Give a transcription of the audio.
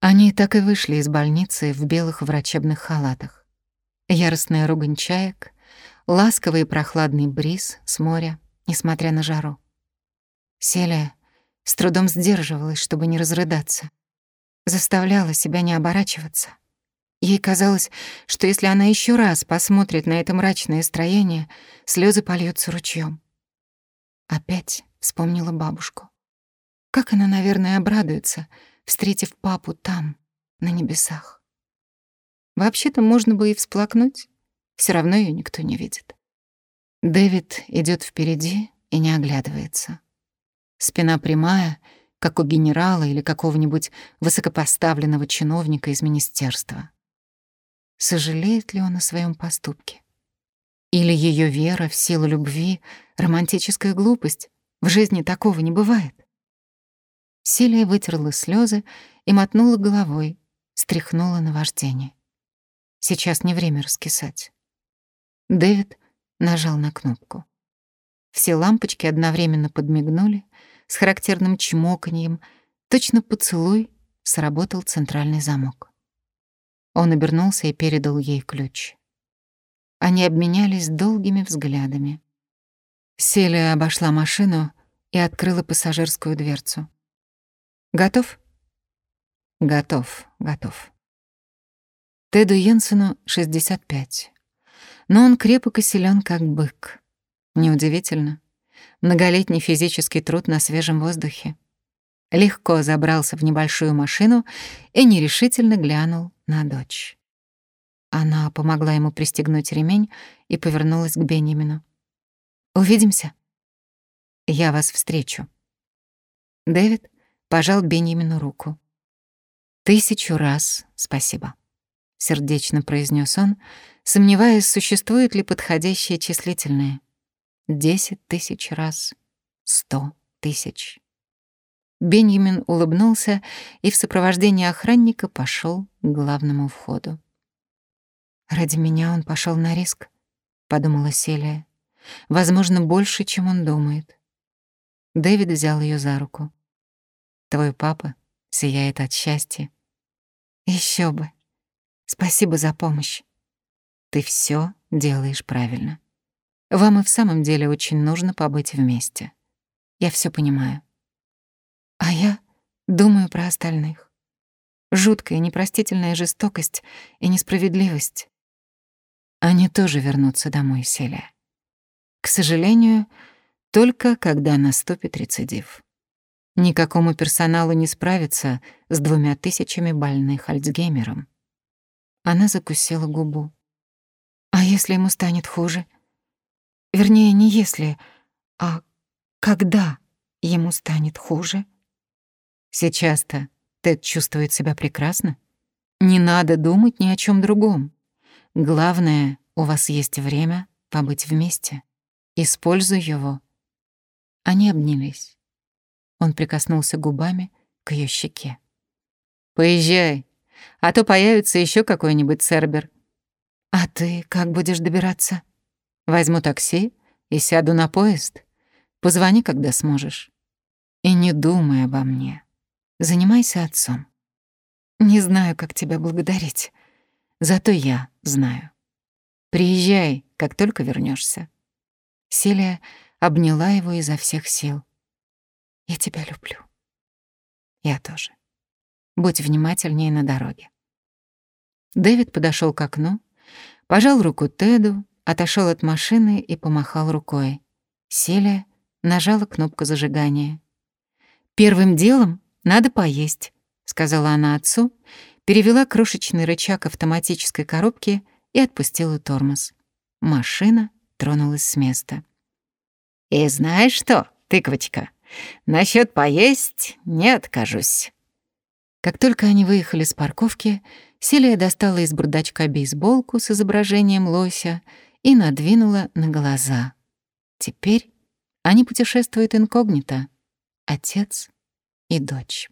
Они так и вышли из больницы в белых врачебных халатах. Яростная ругань чаек, ласковый и прохладный бриз с моря, несмотря на жару. Селия с трудом сдерживалась, чтобы не разрыдаться. Заставляла себя не оборачиваться. Ей казалось, что если она еще раз посмотрит на это мрачное строение, слезы польются ручьем. Опять вспомнила бабушку. Как она, наверное, обрадуется, встретив папу там, на небесах. Вообще-то можно бы и всплакнуть, все равно ее никто не видит. Дэвид идет впереди и не оглядывается. Спина прямая, как у генерала или какого-нибудь высокопоставленного чиновника из министерства. Сожалеет ли он о своем поступке? Или ее вера в силу любви — романтическая глупость? В жизни такого не бывает. Селия вытерла слезы и мотнула головой, стряхнула на вождение. Сейчас не время раскисать. Дэвид нажал на кнопку. Все лампочки одновременно подмигнули, с характерным чмоканьем, точно поцелуй, сработал центральный замок. Он обернулся и передал ей ключ. Они обменялись долгими взглядами. Селия обошла машину и открыла пассажирскую дверцу. «Готов?» «Готов, готов». Теду Йенсену 65. Но он крепок и силен, как бык. Неудивительно. Многолетний физический труд на свежем воздухе. Легко забрался в небольшую машину и нерешительно глянул на дочь. Она помогла ему пристегнуть ремень и повернулась к Бенямину. «Увидимся?» «Я вас встречу». Дэвид пожал Бенямину руку. «Тысячу раз спасибо», — сердечно произнес он, сомневаясь, существует ли подходящее числительное десять тысяч раз, сто тысяч. Бенjamin улыбнулся и в сопровождении охранника пошел к главному входу. «Ради меня он пошел на риск», — подумала Селия. «Возможно, больше, чем он думает». Дэвид взял ее за руку. «Твой папа сияет от счастья». Еще бы. Спасибо за помощь. Ты все делаешь правильно». Вам и в самом деле очень нужно побыть вместе. Я все понимаю. А я думаю про остальных. Жуткая, непростительная жестокость и несправедливость. Они тоже вернутся домой, Селия. К сожалению, только когда наступит рецидив. Никакому персоналу не справиться с двумя тысячами больных Альцгеймером. Она закусила губу. А если ему станет хуже? — Вернее, не если, а когда ему станет хуже. Сейчас-то Тед чувствует себя прекрасно. Не надо думать ни о чем другом. Главное, у вас есть время побыть вместе. Используй его. Они обнялись. Он прикоснулся губами к ее щеке. «Поезжай, а то появится еще какой-нибудь цербер». «А ты как будешь добираться?» Возьму такси и сяду на поезд. Позвони, когда сможешь. И не думай обо мне. Занимайся отцом. Не знаю, как тебя благодарить. Зато я знаю. Приезжай, как только вернешься. Селия обняла его изо всех сил. Я тебя люблю. Я тоже. Будь внимательнее на дороге. Дэвид подошел к окну, пожал руку Теду отошел от машины и помахал рукой. Селия нажала кнопку зажигания. «Первым делом надо поесть», — сказала она отцу, перевела крошечный рычаг автоматической коробки и отпустила тормоз. Машина тронулась с места. «И знаешь что, тыквочка, насчет поесть не откажусь». Как только они выехали с парковки, Селия достала из бардачка бейсболку с изображением лося и надвинула на глаза. Теперь они путешествуют инкогнито, отец и дочь.